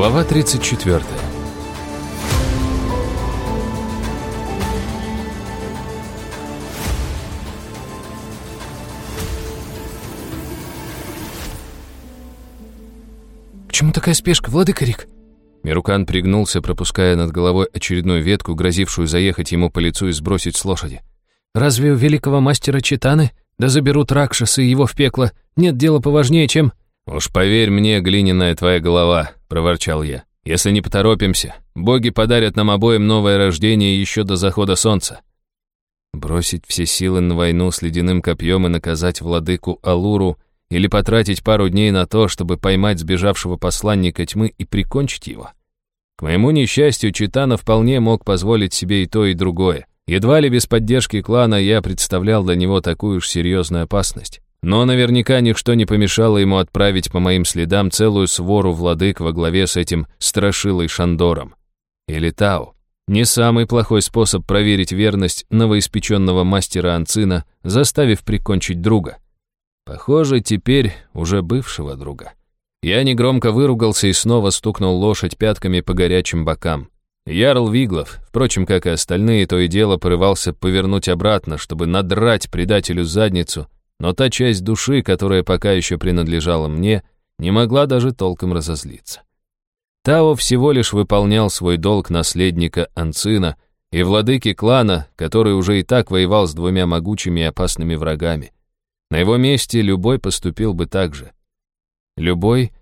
Глава 34. «К чему такая спешка, владыка Рик?» Мирукан пригнулся, пропуская над головой очередную ветку, грозившую заехать ему по лицу и сбросить с лошади. «Разве у великого мастера Читаны, да заберут Ракшасы его в пекло, нет дела поважнее, чем...» «Уж поверь мне, глиняная твоя голова», — проворчал я. «Если не поторопимся, боги подарят нам обоим новое рождение еще до захода солнца». Бросить все силы на войну с ледяным копьем и наказать владыку Алуру или потратить пару дней на то, чтобы поймать сбежавшего посланника тьмы и прикончить его. К моему несчастью, Читана вполне мог позволить себе и то, и другое. Едва ли без поддержки клана я представлял для него такую уж серьезную опасность. Но наверняка ничто не помешало ему отправить по моим следам целую свору владык во главе с этим страшилой Шандором. Или Тау. Не самый плохой способ проверить верность новоиспеченного мастера Анцина, заставив прикончить друга. Похоже, теперь уже бывшего друга. Я негромко выругался и снова стукнул лошадь пятками по горячим бокам. Ярл Виглов, впрочем, как и остальные, то и дело порывался повернуть обратно, чтобы надрать предателю задницу, но та часть души, которая пока еще принадлежала мне, не могла даже толком разозлиться. Тао всего лишь выполнял свой долг наследника Анцина и владыки клана, который уже и так воевал с двумя могучими и опасными врагами. На его месте любой поступил бы так же. Любой,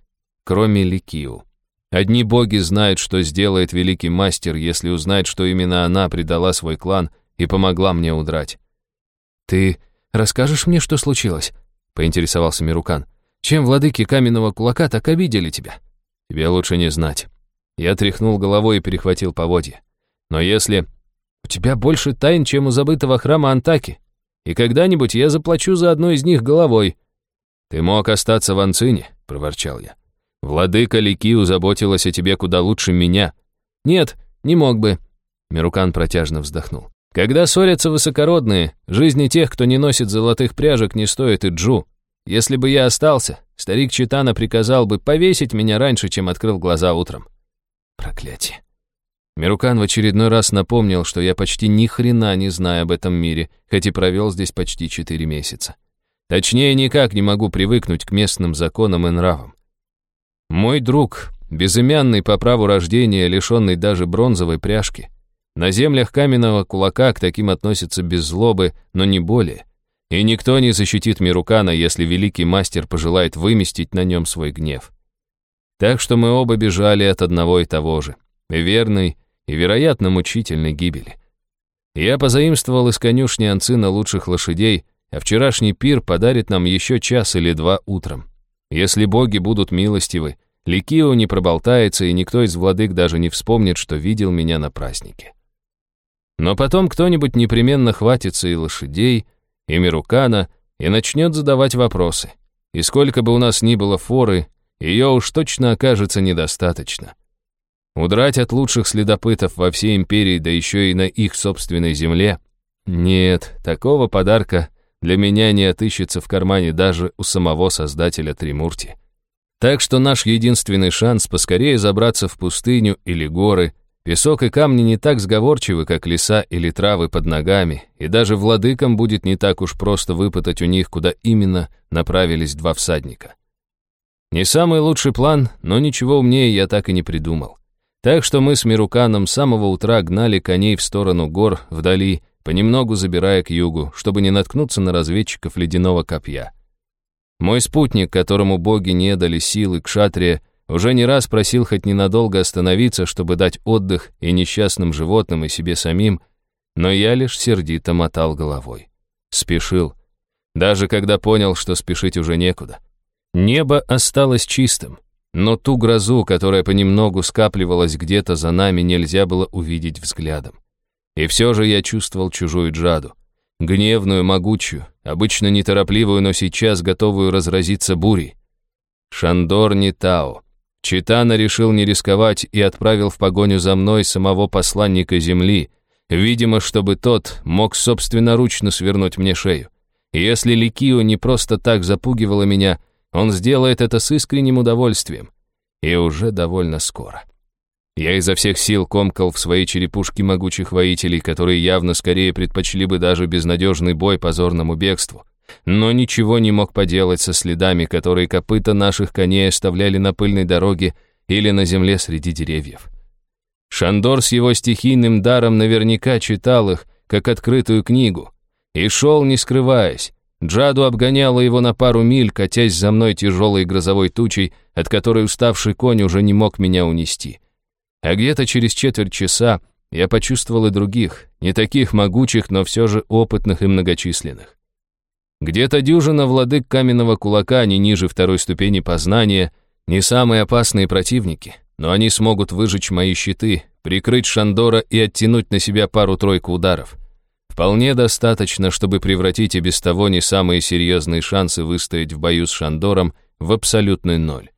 кроме Ликиу. Одни боги знают, что сделает великий мастер, если узнает, что именно она предала свой клан и помогла мне удрать. «Ты расскажешь мне, что случилось?» — поинтересовался Мирукан. «Чем владыки каменного кулака так обидели тебя?» «Тебе лучше не знать». Я тряхнул головой и перехватил поводья. «Но если...» «У тебя больше тайн, чем у забытого храма Антаки, и когда-нибудь я заплачу за одну из них головой». «Ты мог остаться в Анцине», — проворчал я. «Владыка Ликиу заботилась о тебе куда лучше меня». «Нет, не мог бы», — Мирукан протяжно вздохнул. «Когда ссорятся высокородные, жизни тех, кто не носит золотых пряжек, не стоит и джу. Если бы я остался, старик Читана приказал бы повесить меня раньше, чем открыл глаза утром». Проклятие. Мирукан в очередной раз напомнил, что я почти ни хрена не знаю об этом мире, хоть и провел здесь почти четыре месяца. Точнее, никак не могу привыкнуть к местным законам и нравам. Мой друг, безымянный по праву рождения, лишенный даже бронзовой пряжки. На землях каменного кулака к таким относятся без злобы, но не более. И никто не защитит Мирукана, если великий мастер пожелает выместить на нем свой гнев. Так что мы оба бежали от одного и того же. Верной и, вероятно, мучительной гибели. Я позаимствовал из конюшни Анцина лучших лошадей, а вчерашний пир подарит нам еще час или два утром. Если боги будут милостивы, Ликио не проболтается, и никто из владык даже не вспомнит, что видел меня на празднике. Но потом кто-нибудь непременно хватится и лошадей, и Мирукана, и начнет задавать вопросы. И сколько бы у нас ни было форы, ее уж точно окажется недостаточно. Удрать от лучших следопытов во всей империи, да еще и на их собственной земле? Нет, такого подарка для меня не отыщется в кармане даже у самого создателя Тримурти. Так что наш единственный шанс поскорее забраться в пустыню или горы. Песок и камни не так сговорчивы, как леса или травы под ногами, и даже владыкам будет не так уж просто выпытать у них, куда именно направились два всадника. Не самый лучший план, но ничего умнее я так и не придумал. Так что мы с Мируканом с самого утра гнали коней в сторону гор вдали, понемногу забирая к югу, чтобы не наткнуться на разведчиков ледяного копья. Мой спутник, которому боги не дали силы к шатре, уже не раз просил хоть ненадолго остановиться, чтобы дать отдых и несчастным животным, и себе самим, но я лишь сердито мотал головой. Спешил. Даже когда понял, что спешить уже некуда. Небо осталось чистым, но ту грозу, которая понемногу скапливалась где-то за нами, нельзя было увидеть взглядом. И все же я чувствовал чужую джаду. Гневную, могучую, обычно неторопливую, но сейчас готовую разразиться бурей. Шандор не Тао. Читана решил не рисковать и отправил в погоню за мной самого посланника земли, видимо, чтобы тот мог собственноручно свернуть мне шею. если Ликио не просто так запугивала меня, он сделает это с искренним удовольствием. И уже довольно скоро. Я изо всех сил комкал в своей черепушке могучих воителей, которые явно скорее предпочли бы даже безнадежный бой позорному бегству. Но ничего не мог поделать со следами, которые копыта наших коней оставляли на пыльной дороге или на земле среди деревьев. Шандор с его стихийным даром наверняка читал их, как открытую книгу, и шел, не скрываясь. Джаду обгоняла его на пару миль, катясь за мной тяжелой грозовой тучей, от которой уставший конь уже не мог меня унести. А где-то через четверть часа я почувствовал и других, не таких могучих, но все же опытных и многочисленных. Где-то дюжина владык каменного кулака, не ниже второй ступени познания, не самые опасные противники, но они смогут выжечь мои щиты, прикрыть Шандора и оттянуть на себя пару-тройку ударов. Вполне достаточно, чтобы превратить и без того не самые серьезные шансы выстоять в бою с Шандором в абсолютный ноль.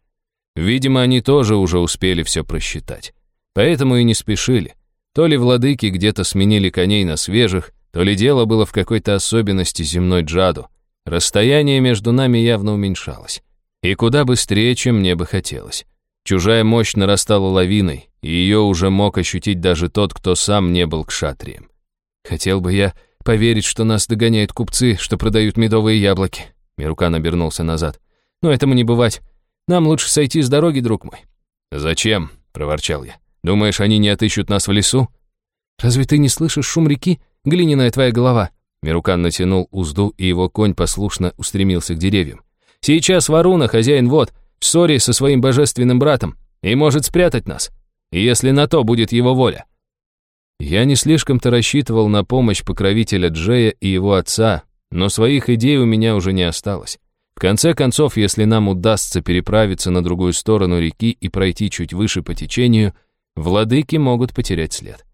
Видимо, они тоже уже успели все просчитать. Поэтому и не спешили. То ли владыки где-то сменили коней на свежих, то ли дело было в какой-то особенности земной джаду. Расстояние между нами явно уменьшалось. И куда быстрее, чем мне бы хотелось. Чужая мощь нарастала лавиной, и ее уже мог ощутить даже тот, кто сам не был кшатрием. Хотел бы я поверить, что нас догоняют купцы, что продают медовые яблоки. Мирукан обернулся назад. Но этому не бывать. Нам лучше сойти с дороги, друг мой. Зачем? проворчал я. Думаешь, они не отыщут нас в лесу? Разве ты не слышишь шум реки? Глиняная твоя голова. Мирукан натянул узду, и его конь послушно устремился к деревьям. Сейчас Варуна, хозяин вод, в ссоре со своим божественным братом и может спрятать нас, если на то будет его воля. Я не слишком-то рассчитывал на помощь покровителя Джея и его отца, но своих идей у меня уже не осталось. В конце концов, если нам удастся переправиться на другую сторону реки и пройти чуть выше по течению, владыки могут потерять след.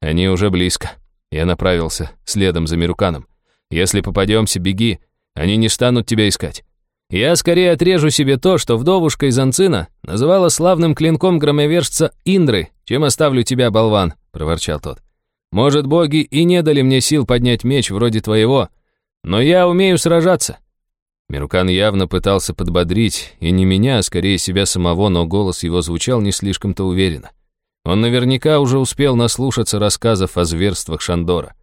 Они уже близко. Я направился следом за Мируканом. Если попадемся, беги, они не станут тебя искать. Я скорее отрежу себе то, что вдовушка из Анцина называла славным клинком громовержца Индры, чем оставлю тебя, болван проворчал тот. «Может, боги и не дали мне сил поднять меч вроде твоего, но я умею сражаться». Мирукан явно пытался подбодрить, и не меня, а скорее себя самого, но голос его звучал не слишком-то уверенно. Он наверняка уже успел наслушаться рассказов о зверствах Шандора.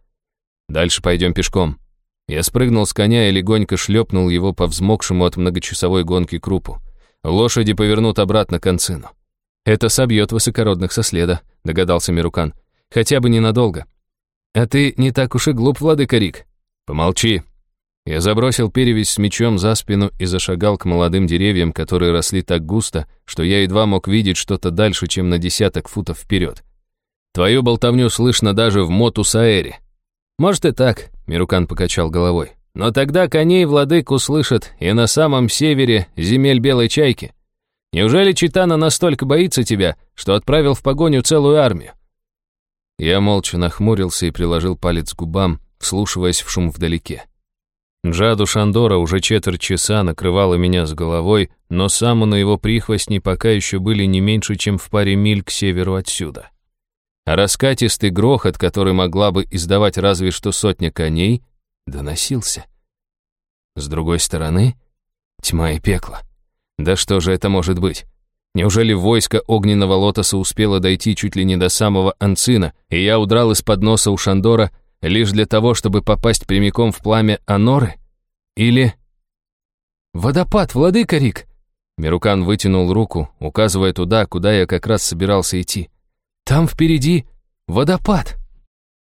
«Дальше пойдем пешком». Я спрыгнул с коня и легонько шлепнул его по взмокшему от многочасовой гонки крупу. Лошади повернут обратно к Анцину. «Это собьет высокородных со следа», — догадался Мирукан. Хотя бы ненадолго. А ты не так уж и глуп, владыка Рик. Помолчи. Я забросил перевязь с мечом за спину и зашагал к молодым деревьям, которые росли так густо, что я едва мог видеть что-то дальше, чем на десяток футов вперед. Твою болтовню слышно даже в Мотусаэре. Может и так, Мирукан покачал головой. Но тогда коней владык услышат и на самом севере земель Белой Чайки. Неужели Читана настолько боится тебя, что отправил в погоню целую армию? Я молча нахмурился и приложил палец к губам, вслушиваясь в шум вдалеке. Джаду Шандора уже четверть часа накрывала меня с головой, но сам он и его прихвостни пока еще были не меньше, чем в паре миль к северу отсюда. А раскатистый грохот, который могла бы издавать разве что сотня коней, доносился. С другой стороны, тьма и пекло. Да что же это может быть? Неужели войско огненного лотоса успело дойти чуть ли не до самого Анцина, и я удрал из-под носа у Шандора лишь для того, чтобы попасть прямиком в пламя Аноры? Или... «Водопад, владыка Рик!» Мирукан вытянул руку, указывая туда, куда я как раз собирался идти. «Там впереди водопад!»